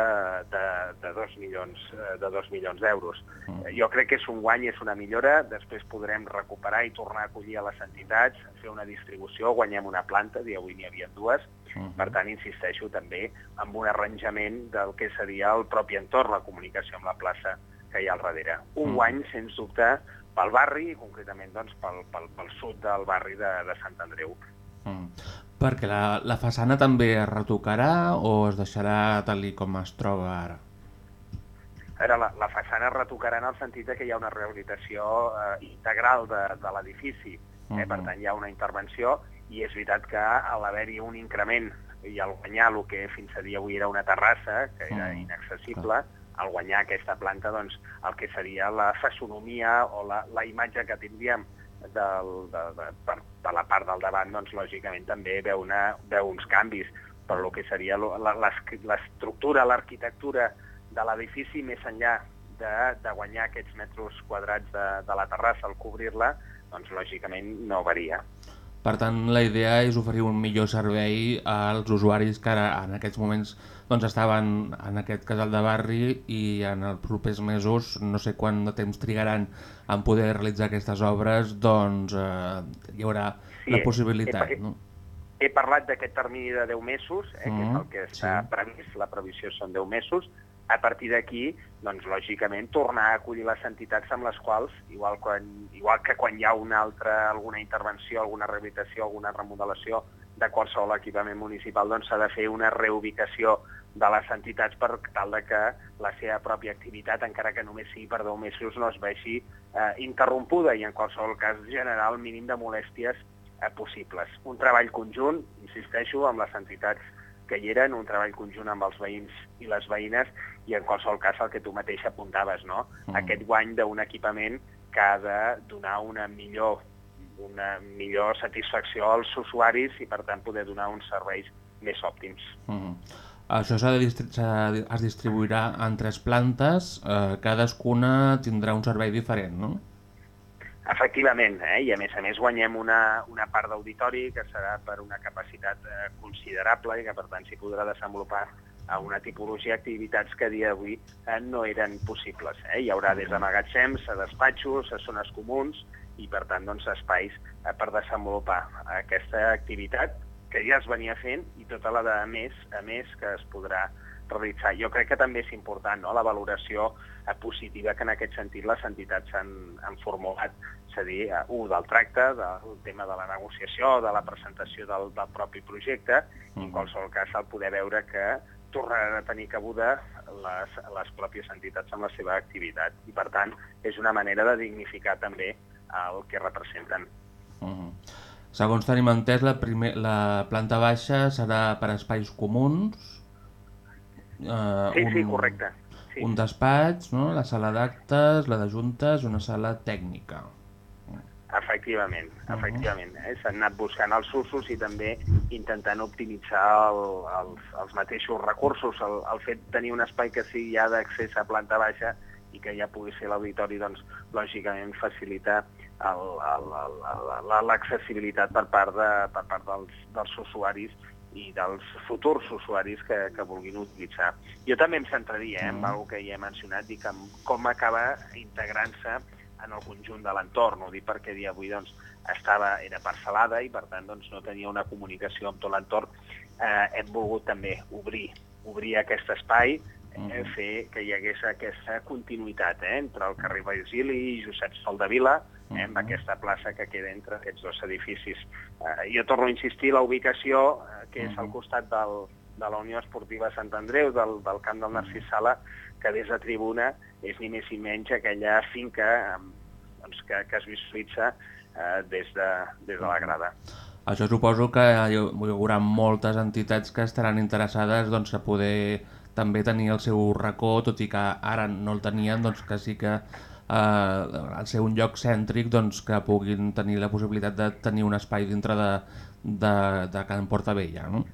de, de 2 milions eh, de 2 milions d'euros. Uh. Jo crec que és un guany, és una millora, després podrem recuperar i tornar a acollir a les entitats, fer una distribució, guanyem una planta, i avui n'hi havia dues, Uh -huh. Per tant, insisteixo també amb un arranjament del que seria el propi entorn, la comunicació amb la plaça que hi ha al darrere. Un uh -huh. guany, sens dubte, pel barri, i concretament doncs, pel, pel, pel sud del barri de, de Sant Andreu. Uh -huh. Perquè la, la façana també es retocarà o es deixarà tal com es troba ara? Ara, la, la façana es retocarà en el sentit que hi ha una rehabilitació eh, integral de, de l'edifici. Eh? Uh -huh. Per tant, hi ha una intervenció i és veritat que a l'haver-hi un increment i al guanyar el que fins a dia avui era una terrassa, que era Mm, inaccessible, al guanyar aquesta planta, doncs, el que seria la fesonomia o la, la imatge que tindríem del, de, de, per, per la part del davant, doncs, lògicament també veu, una, veu uns canvis, però el que seria l'estructura, l'arquitectura de l'edifici, més enllà de, de guanyar aquests metres quadrats de, de la terrassa al cobrir-la, doncs lògicament no varia. Per tant, la idea és oferir un millor servei als usuaris que ara, en aquests moments doncs, estaven en aquest casal de barri i en els propers mesos, no sé quant de temps trigaran en poder realitzar aquestes obres, doncs eh, hi haurà Sí, la eh, possibilitat. eh, No? He parlat d'aquest termini de 10 mesos, eh, que és el que està previst, la previsió són 10 mesos. A partir d'aquí, doncs, lògicament, tornar a acollir les entitats amb les quals, igual, quan, igual que quan hi ha una altra, alguna intervenció, alguna rehabilitació, alguna remodelació de qualsevol equipament municipal, doncs s'ha de fer una reubicació de les entitats per tal de que la seva pròpia activitat, encara que només sigui per 10 mesos, no es vegi eh, interrompuda i en qualsevol cas generar el mínim de molèsties eh, possibles. Un treball conjunt, insisteixo, amb les entitats que hi eren, un treball conjunt amb els veïns i les veïnes i en qualsevol cas el que tu mateix apuntaves, no? Mm. Aquest guany d'un equipament que ha de donar una millor una millor satisfacció als usuaris i per tant poder donar uns serveis més òptims. Mhm. Això distri de- es distribuirà en tres plantes, eh, cadascuna tindrà un servei diferent, no? Efectivament, eh? i a més a més guanyem una, una part d'auditori que serà per una capacitat eh, considerable i que per tant s'hi podrà desenvolupar a una tipologia d'activitats que a dia d'avui eh, no eren possibles. Eh? Hi haurà des de magatzems a despatxos, a zones comuns i per tant doncs, espais eh, per desenvolupar aquesta activitat que ja es venia fent i tota la de més a més que es podrà realitzar. Jo crec que també és important no? la valoració positiva que en aquest sentit les entitats han, han formulat, és a dir, eh, un, del tracte, del tema de la negociació, de la presentació del, del propi projecte, i en qualsevol cas el poder veure que tornaran a tenir cabuda les, les pròpies entitats amb la seva activitat. I, per tant, és una manera de dignificar també el que representen. Uh -huh. Segons tenim entès, la, primer, la planta baixa serà per espais comuns. Uh, Sí, sí, correcte. Sí. Un despatx, no? la sala d'actes, la de juntes, una sala tècnica. Efectivament, efectivament. Eh? S'han anat buscant els usos i també intentant optimitzar el, els, els mateixos recursos. El, el fet de tenir un espai que sigui ja d'accés a planta baixa i que ja pugui ser l'auditori, doncs, lògicament facilita l'accessibilitat per part, de, per part dels, dels usuaris i dels futurs usuaris que, que vulguin utilitzar. Jo també em centraria eh, en alguna que ja he mencionat, dic en com acaba integrant-se en el conjunt de l'entorn. Ho dic perquè dia d'avui doncs, estava, era parcel·lada i per tant doncs, no tenia una comunicació amb tot l'entorn. Eh, hem volgut també obrir, obrir aquest espai, eh, fer que hi hagués aquesta continuïtat eh, entre el carrer Virgili i Josep Sol de Vila, eh, amb aquesta plaça que queda entre aquests dos edificis. Eh, jo torno a insistir, la ubicació, que és al costat del, de la Unió Esportiva Sant Andreu, del, del camp del Narcís Sala, que des de tribuna és ni més ni menys aquella finca doncs, que, que es visualitza eh, des, de, des de la grada. Això suposo que hi haurà moltes entitats que estaran interessades doncs, a poder també tenir el seu racó, tot i que ara no el tenien, doncs que sí que eh, al ser un lloc cèntric doncs, que puguin tenir la possibilitat de tenir un espai dintre de, de, de Can Portavella. No?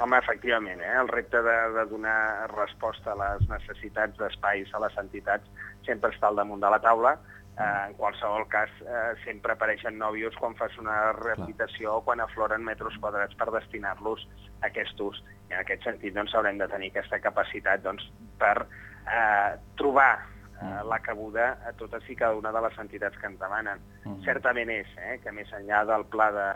Home, efectivament, eh? el repte de, de donar resposta a les necessitats d'espais a les entitats sempre està al damunt de la taula. Eh, en qualsevol cas, eh, sempre apareixen nòvios quan fas una rehabilitació o quan afloren metres quadrats per destinar-los a aquest ús. I en aquest sentit doncs, haurem de tenir aquesta capacitat doncs, per eh, trobar eh, la cabuda a totes i cada una de les entitats que ens demanen. Certament és eh, que més enllà del pla de,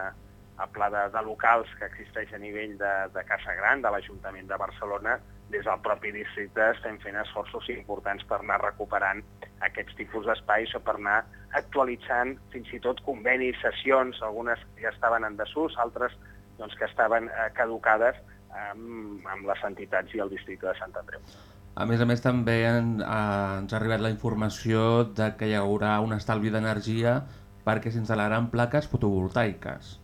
el pla de, de locals que existeix a nivell de, de Casa Gran, de l'Ajuntament de Barcelona, des del propi districte estem fent esforços importants per anar recuperant aquests tipus d'espais o per anar actualitzant fins i tot convenis, sessions, algunes ja estaven en desús, altres doncs, que estaven eh, caducades amb, amb les entitats i el districte de Sant Andreu. A més a més també en, eh, ens ha arribat la informació de que hi haurà un estalvi d'energia perquè s'instal·laran plaques fotovoltaiques.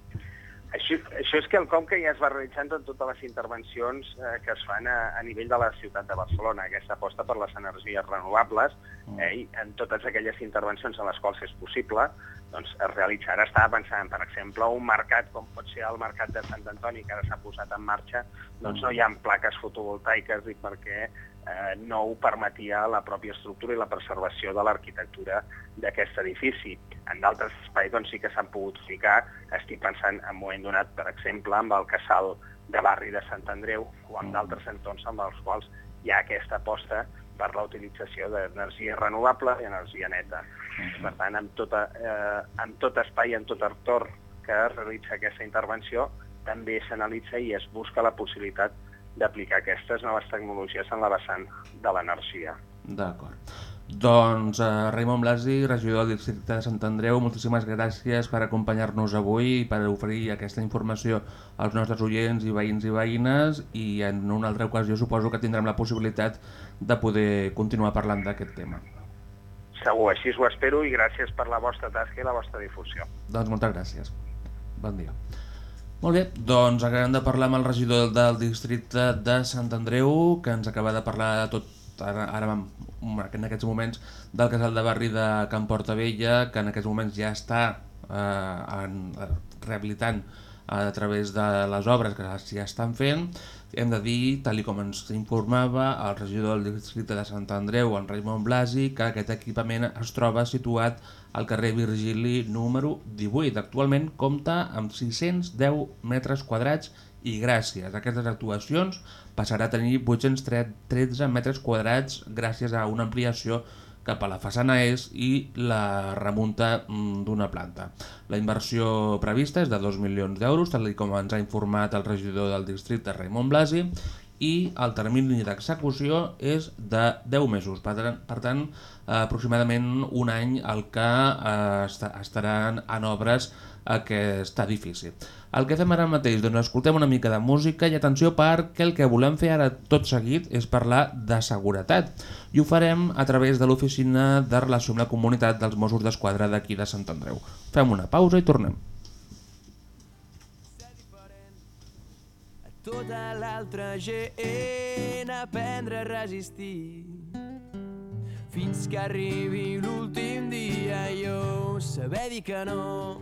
Això, això és quelcom que ja es va realitzant en totes les intervencions eh, que es fan a, a nivell de la ciutat de Barcelona, aquesta aposta per les energies renovables, eh, i en totes aquelles intervencions en les quals és possible, doncs es realitzarà. Estava pensant, per exemple, un mercat com pot ser el mercat de Sant Antoni, que ara s'ha posat en marxa, doncs no hi ha plaques fotovoltaiques i perquè eh, no ho permetia la pròpia estructura i la preservació de l'arquitectura d'aquest edifici. En d'altres espais doncs, sí que s'han pogut ficar, estic pensant en un moment donat, per exemple, amb el casal de barri de Sant Andreu o en d'altres entorns amb els quals hi ha aquesta aposta per la utilització d'energia renovable i energia neta. Per tant, amb, tota, eh, amb tot espai, en tot entorn que es realitza aquesta intervenció, també s'analitza i es busca la possibilitat d'aplicar aquestes noves tecnologies en la vessant de l'energia. D'acord. Doncs eh, Raimon Blasi, regidor del districte de Sant Andreu, moltíssimes gràcies per acompanyar-nos avui i per oferir aquesta informació als nostres oients i veïns i veïnes i en una altra ocasió suposo que tindrem la possibilitat de poder continuar parlant d'aquest tema. Segur, així ho espero i gràcies per la vostra tasca i la vostra difusió. Doncs moltes gràcies. Bon dia. Molt bé, doncs acabem de parlar amb el regidor del districte de Sant Andreu, que ens acaba de parlar tot ara, ara en aquests moments del casal de barri de Can Portavella, que en aquests moments ja està eh, en, rehabilitant a través de les obres que ja estan fent, Hem de dir, tal com ens informava el regidor del districte de Sant Andreu, en Raimon Blasi, que aquest equipament es troba situat al carrer Virgili número 18. Actualment compta amb 610 metres quadrats i gràcies a aquestes actuacions passarà a tenir 813 metres quadrats gràcies a una ampliació cap a la façana est i la remunta mm, d'una planta. La inversió prevista és de 2 milions d'euros, tal com ens ha informat el regidor del districte, Raimon Blasi, i el termini d'execució és de 10 mesos, per tant, aproximadament un any el que eh, esta- estaran en obres aquest edifici. El que fem ara mateix, doncs escoltem una mica de música i atenció perquè el que volem fer ara tot seguit és parlar de seguretat i ho farem a través de l'oficina de relació amb la comunitat dels Mossos d'Esquadra d'aquí de Sant Andreu. Fem una pausa i tornem. tota l'altra gent aprendre a resistir fins que arribi l'últim dia jo saber dir que no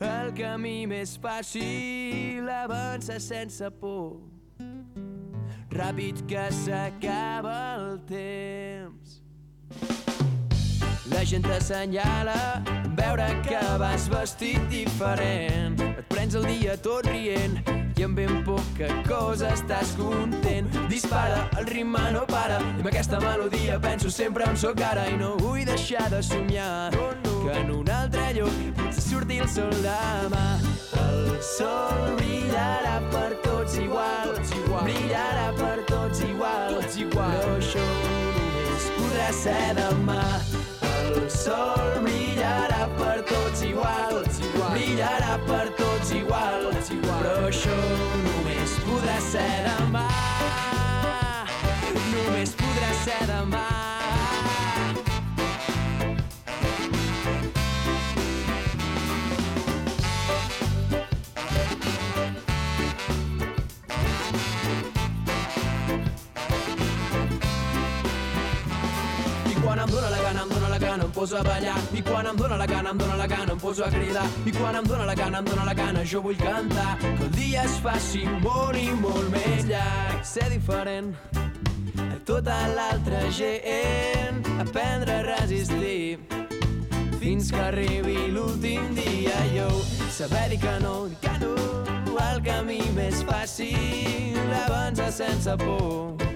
el camí més fàcil avança sense por ràpid que s'acaba el temps la gent t'assenyala veure que vas vestit diferent. Et prens el dia tot rient i amb ben poca cosa estàs content. Dispara, el ritme no para i amb aquesta melodia penso sempre on sóc ara i no vull deixar de somiar que en un altre lloc potser surti el sol demà. El sol brillarà per tots igual, brillarà per tots igual, però això només podrà ser demà. El sol brillarà per tots igual, brillarà per tots igual, però això només podrà ser demà. Només podrà ser demà. Poso a ballar. I quan em dóna la gana, em dóna la gana, em poso a cridar. I quan em dóna la gana, em dóna la gana, jo vull cantar. Que el dia es faci molt i molt més llarg. Ser diferent a tota l'altra gent. Aprendre a resistir fins que arribi l'últim dia. Jo saber dir que no, dir que no. El camí més fàcil avança sense por.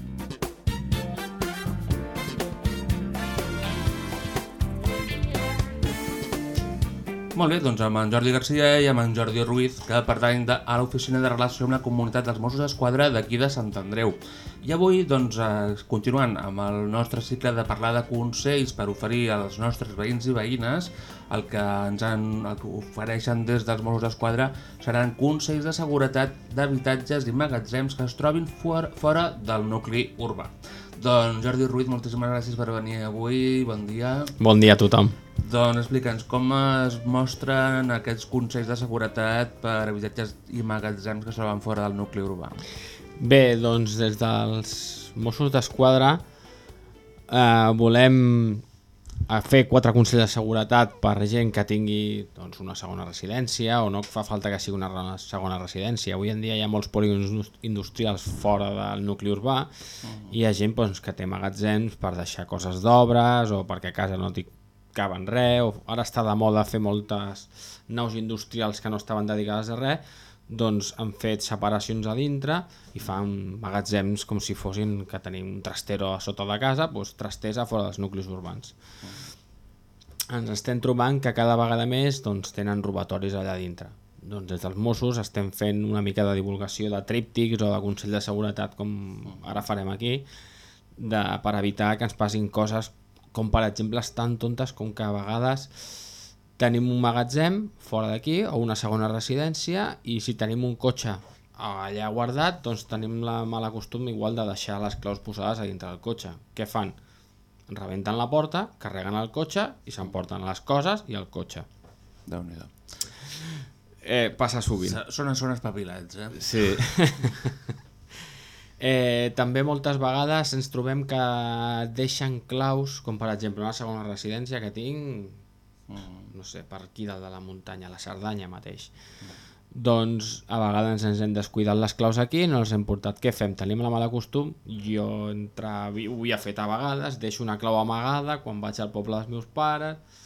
Molt bé, doncs amb en Jordi Garcia i amb en Jordi Ruiz, que pertany de, a l'oficina de relació amb la comunitat dels Mossos d'Esquadra d'aquí de Sant Andreu. I avui, doncs, eh, continuant amb el nostre cicle de parlar de consells per oferir als nostres veïns i veïnes, el que ens han, el que ofereixen des dels Mossos d'Esquadra seran consells de seguretat d'habitatges i magatzems que es trobin fora, fora del nucli urbà. Doncs Jordi Ruiz, moltíssimes gràcies per venir avui, bon dia. Bon dia a tothom. Doncs explica'ns com es mostren aquests consells de seguretat per habitatges i magatzems que es troben fora del nucli urbà. Bé, doncs des dels Mossos d'Esquadra eh, volem eh, fer quatre consells de seguretat per gent que tingui doncs, una segona residència o no fa falta que sigui una segona residència. Avui en dia hi ha molts polígons industrials fora del nucli urbà i hi ha gent doncs, que té magatzems per deixar coses d'obres o perquè a casa no t'hi caben res, o ara està de moda fer moltes naus industrials que no estaven dedicades a res, doncs han fet separacions a dintre i fan magatzems com si fossin que tenim un trastero a sota de casa, doncs trasters a fora dels nuclis urbans. Ens estem trobant que cada vegada més doncs, tenen robatoris allà dintre. Doncs des dels Mossos estem fent una mica de divulgació de tríptics o de Consell de Seguretat, com ara farem aquí, de, per evitar que ens passin coses com per exemple tan tontes com que a vegades tenim un magatzem fora d'aquí o una segona residència i si tenim un cotxe allà guardat doncs tenim la mala costum igual de deixar les claus posades a dintre del cotxe. Què fan? Rebenten la porta, carreguen el cotxe i s'emporten les coses i el cotxe. déu nhi Eh, passa sovint. Són, són espavilats, eh? Sí. Eh, també moltes vegades ens trobem que deixen claus, com per exemple una segona residència que tinc, no sé, per aquí dalt de la muntanya, a la Cerdanya mateix. Doncs a vegades ens hem descuidat les claus aquí, no els hem portat. Què fem? Tenim la mala costum, jo entre... ho havia fet a vegades, deixo una clau amagada quan vaig al poble dels meus pares,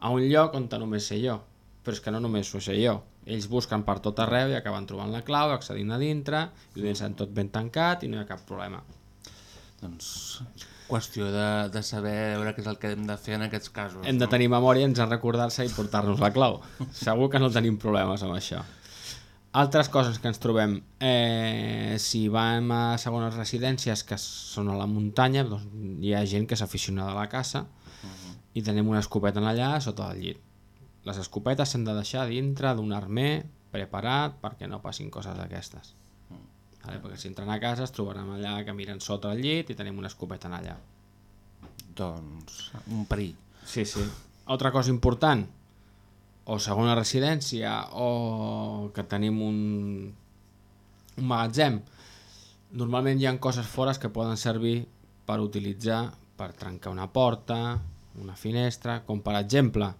a un lloc on només sé jo. Però és que no només ho sé jo. Ells busquen per tot arreu i acaben trobant la clau, accedint a dintre, i ho deixen tot ben tancat i no hi ha cap problema. Doncs qüestió de, de saber veure què és el que hem de fer en aquests casos. Hem de no? tenir memòria, ens en recordar-se i portar-nos la clau. Segur que no tenim problemes amb això. Altres coses que ens trobem, eh, si vam a segones residències que són a la muntanya, doncs hi ha gent que és aficionada a la caça i tenim una escopeta allà sota del llit. Les escopetes s'han de deixar dintre d'un armer preparat perquè no passin coses d'aquestes. Vale? Perquè si entren a casa es trobaran allà que miren sota el llit i tenim una escopeta allà. Doncs un perill. Sí, sí. Altra cosa important, o segona residència o que tenim un, un magatzem, normalment hi ha coses fores que poden servir per utilitzar per trencar una porta, una finestra, com per exemple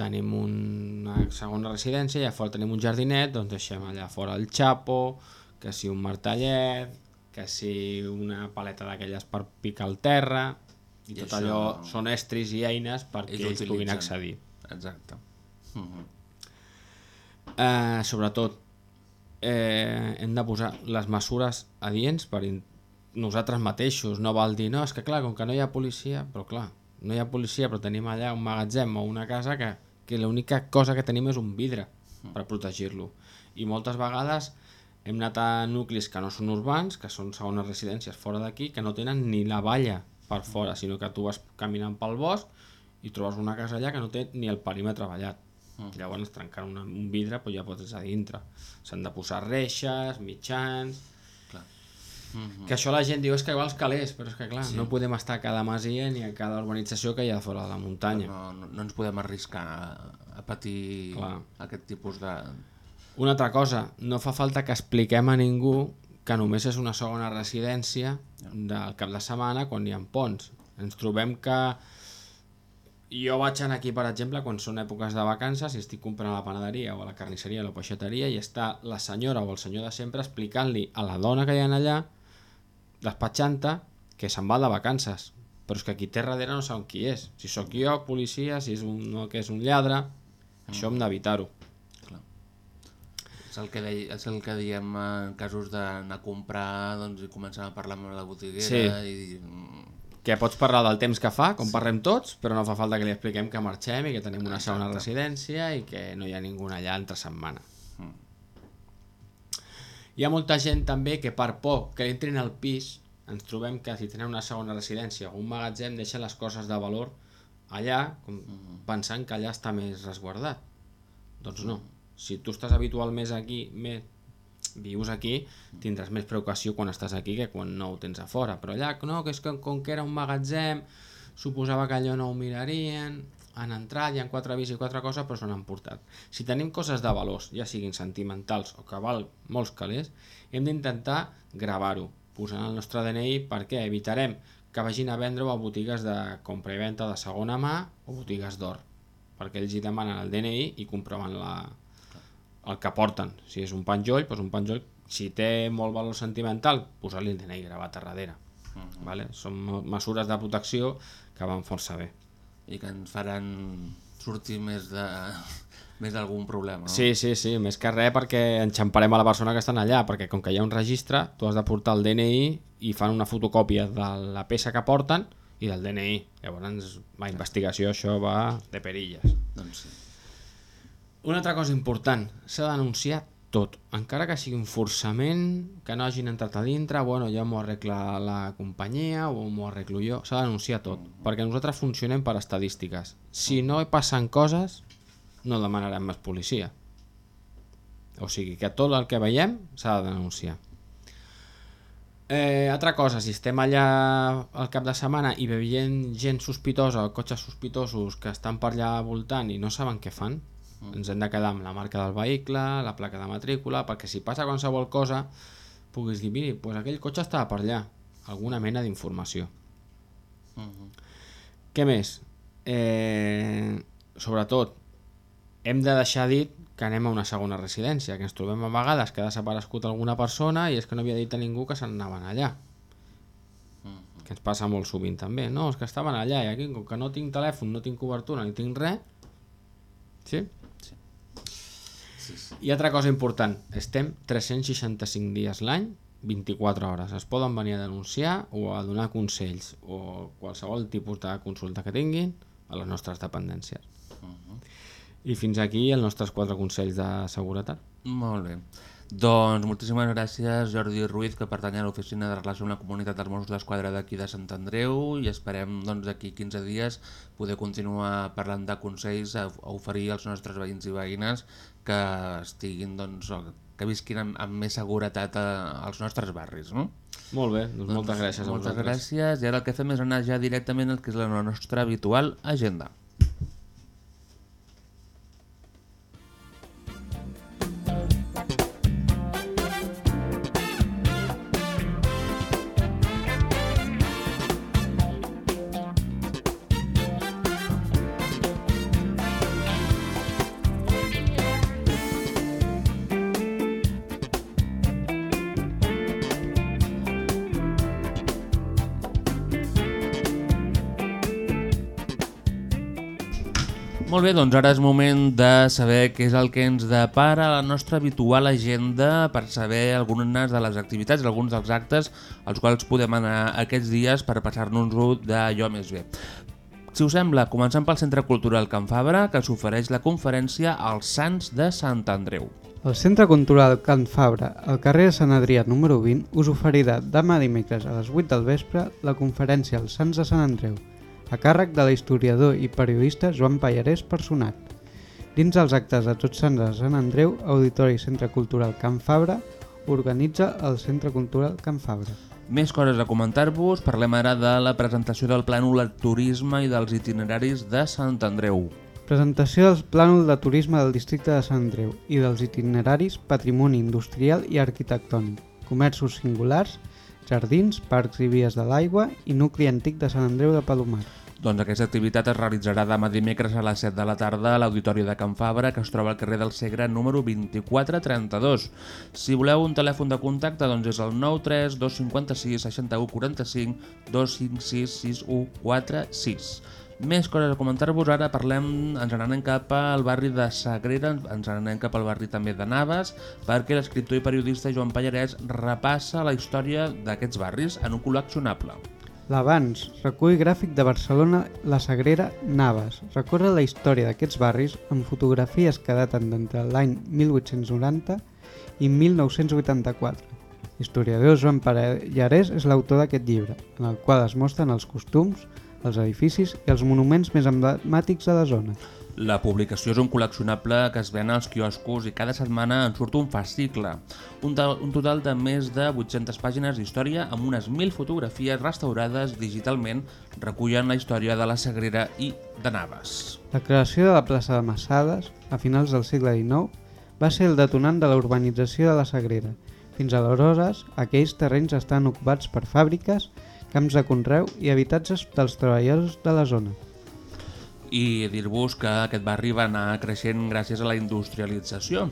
tenim una segona residència i a fora tenim un jardinet, doncs deixem allà fora el xapo, que si un martellet, que si una paleta d'aquelles per picar el terra, i, I tot això- allò són estris i eines perquè Ells ells, puguin accedir. Exacte. Uh -huh. Eh, sobretot, eh, hem de posar les mesures adients per nosaltres mateixos. No val dir, no, és que clar, com que no hi ha policia, però clar, no hi ha policia, però tenim allà un magatzem o una casa que, que l'única cosa que tenim és un vidre per protegir-lo. I moltes vegades hem anat a nuclis que no són urbans, que són segones residències fora d'aquí, que no tenen ni la valla per fora, sinó que tu vas caminant pel bosc i trobes una casa allà que no té ni el perímetre vallat. Mm. Llavors, trencant una, un vidre doncs ja pots a dintre. S'han de posar reixes, mitjans... Clar. Que això la gent diu és que igual els calés, però és que clar, Sí. sí. no podem estar a cada masia ni a cada urbanització que hi ha fora de la muntanya. No, no, no ens podem arriscar a, a patir Clar. aquest tipus de... Una altra cosa, no fa falta que expliquem a ningú que només és una segona residència del cap de setmana quan hi ha ponts. Ens trobem que jo vaig anar aquí, per exemple, quan són èpoques de vacances i estic comprant a la panaderia o a la carnisseria o a la peixateria i està la senyora o el senyor de sempre explicant-li a la dona que hi ha allà despatxant-te que se'n va de vacances. Però és que qui té darrere no saben qui és. Si sóc jo, policia, si és un, no, que és un lladre això hem d'evitar-ho És el que, dei, és el que diem en casos d'anar a comprar doncs, i començar a parlar amb la botiguera Sí. i... que pots parlar del temps que fa, com parlem tots, però no fa falta que li expliquem que marxem i que tenim una segona residència i que no hi ha ningú allà entre setmana. Hi ha molta gent també que per por que entrin al pis ens trobem que si tenen una segona residència o un magatzem deixen les coses de valor allà com pensant que allà està més resguardat. Doncs no. Si tu estàs habitualment aquí, més, vius aquí, tindràs més preocupació quan estàs aquí que quan no ho tens a fora. Però allà, no, que és que com que era un magatzem, suposava que allò no ho mirarien, han entrat, hi ha quatre vis i quatre coses, però se n'han portat. Si tenim coses de valors, ja siguin sentimentals o que val molts calés, hem d'intentar gravar-ho, posant el nostre DNI, perquè evitarem que vagin a vendre-ho a botigues de compra i venda de segona mà o botigues d'or, perquè ells hi demanen el DNI i comproven la, el que porten. Si és un penjoll, doncs un penjoll, si té molt valor sentimental, posar-li el DNI gravat a darrere. vale? Són mesures de protecció que van força bé. i que ens faran sortir més de més d'algun problema. No? Sí, sí, sí, més que res perquè enxamparem a la persona que estan allà, perquè com que hi ha un registre, tu has de portar el DNI i fan una fotocòpia de la peça que porten i del DNI. Llavors, la investigació això va de perilles. Doncs sí. Una altra cosa important, s'ha de denunciar tot, encara que sigui un forçament, que no hagin entrat a dintre, bueno, ja m'ho arregla la companyia o m'ho arreglo jo, s'ha de denunciar tot, perquè nosaltres funcionem per estadístiques. Si no passen coses, no demanarem més policia. O sigui que tot el que veiem s'ha de denunciar. Eh, altra cosa, si estem allà al cap de setmana i veient gent sospitosa cotxes sospitosos que estan per allà voltant i no saben què fan, ens hem de quedar amb la marca del vehicle, la placa de matrícula, perquè si passa qualsevol cosa puguis dir, miri, pues aquell cotxe estava per allà. Alguna mena d'informació. Què més? Eh, sobretot, hem de deixar dit que anem a una segona residència, que ens trobem a vegades que ha desaparegut alguna persona i és que no havia dit a ningú que se'n anaven allà. Que ens passa molt sovint també. No, és que estaven allà i aquí, com que no tinc telèfon, no tinc cobertura, ni tinc res... Sí? Sí. I altra cosa important, estem 365 dies l'any, 24 hores. Es poden venir a denunciar o a donar consells o qualsevol tipus de consulta que tinguin a les nostres dependències. I fins aquí els nostres quatre consells de seguretat. Molt bé. Doncs moltíssimes gràcies Jordi Ruiz, que pertany a l'Oficina de Relació amb la Comunitat dels Mossos d'Esquadra d'aquí de Sant Andreu i esperem doncs, d'aquí 15 dies poder continuar parlant de consells a, a oferir als nostres veïns i veïnes que estiguin doncs, que visquin amb, amb més seguretat a, als nostres barris. No? Molt bé, doncs moltes gràcies a Moltes vosaltres. gràcies i ara el que fem és anar ja directament al que és la nostra habitual agenda. Molt bé, doncs ara és moment de saber què és el que ens depara la nostra habitual agenda per saber algunes de les activitats, alguns dels actes als quals podem anar aquests dies per passar-nos-ho d'allò més bé. Si us sembla, comencem pel Centre Cultural Can Fabra, que s'ofereix la conferència als Sants de Sant Andreu. El Centre Cultural Can Fabra, al carrer de Sant Adrià número 20, us oferirà demà dimecres a les 8 del vespre la conferència als Sants de Sant Andreu, a càrrec de l'historiador i periodista Joan Pallarès Personat. Dins els actes de Tots Sants de Sant Andreu, Auditori Centre Cultural Can Fabra organitza el Centre Cultural Can Fabra. Més coses a comentar-vos, parlem ara de la presentació del plànol de turisme i dels itineraris de Sant Andreu. Presentació dels plànols de turisme del districte de Sant Andreu i dels itineraris Patrimoni Industrial i Arquitectònic, Comerços Singulars, Jardins, Parcs i Vies de l'Aigua i Nucli Antic de Sant Andreu de Palomar. Doncs aquesta activitat es realitzarà demà dimecres a les 7 de la tarda a l'Auditori de Can Fabra, que es troba al carrer del Segre número 2432. Si voleu un telèfon de contacte, doncs és el 93 256 61 45 256 61 46. Més coses a comentar-vos, ara parlem, ens n'anem cap al barri de Sagrera, ens n'anem cap al barri també de Naves, perquè l'escriptor i periodista Joan Pallarès repassa la història d'aquests barris en un col·leccionable. L'Abans, recull gràfic de Barcelona, La Sagrera, Naves, recorre la història d'aquests barris amb fotografies que daten d'entre l'any 1890 i 1984. L'historiador Joan Pallarès és l'autor d'aquest llibre, en el qual es mostren els costums, els edificis i els monuments més emblemàtics de la zona. La publicació és un col·leccionable que es ven als quioscos i cada setmana en surt un fascicle. Un, un total de més de 800 pàgines d'història amb unes 1.000 fotografies restaurades digitalment recullen la història de la Sagrera i de Naves. La creació de la plaça de Massades, a finals del segle XIX, va ser el detonant de la urbanització de la Sagrera. Fins aleshores, aquells terrenys estan ocupats per fàbriques, camps de conreu i habitatges dels treballadors de la zona. I dir-vos que aquest barri va anar creixent gràcies a la industrialització.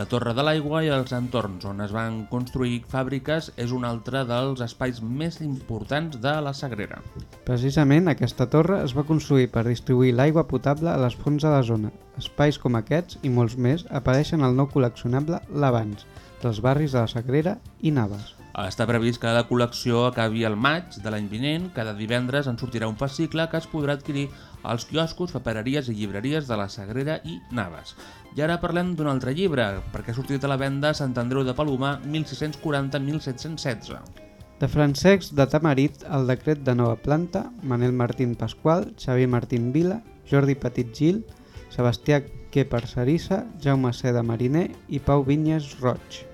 La Torre de l'Aigua i els entorns on es van construir fàbriques és un altre dels espais més importants de la Sagrera. Precisament aquesta torre es va construir per distribuir l'aigua potable a les fonts de la zona. Espais com aquests i molts més apareixen al nou col·leccionable L'Abans, dels barris de la Sagrera i Naves. Està previst que la col·lecció acabi al maig de l'any vinent. Cada divendres en sortirà un fascicle que es podrà adquirir als quioscos, papereries i llibreries de la Sagrera i Naves. I ara parlem d'un altre llibre, perquè ha sortit a la venda Sant Andreu de Palomar 1640-1716. De Francesc de Tamarit, el decret de nova planta, Manel Martín Pasqual, Xavier Martín Vila, Jordi Petit Gil, Sebastià Queper Sarissa, Jaume Seda Mariner i Pau Vinyes Roig.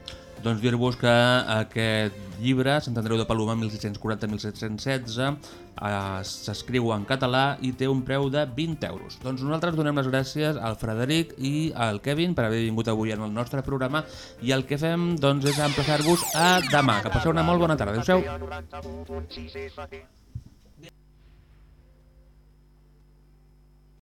Doncs dir-vos que aquest llibre, Sant Andreu de Palomar 1640-1716, eh, s'escriu en català i té un preu de 20 euros. Doncs nosaltres donem les gràcies al Frederic i al Kevin per haver vingut avui en el nostre programa i el que fem doncs, és emplaçar-vos a demà. Que passeu una molt bona tarda. Adéu-siau.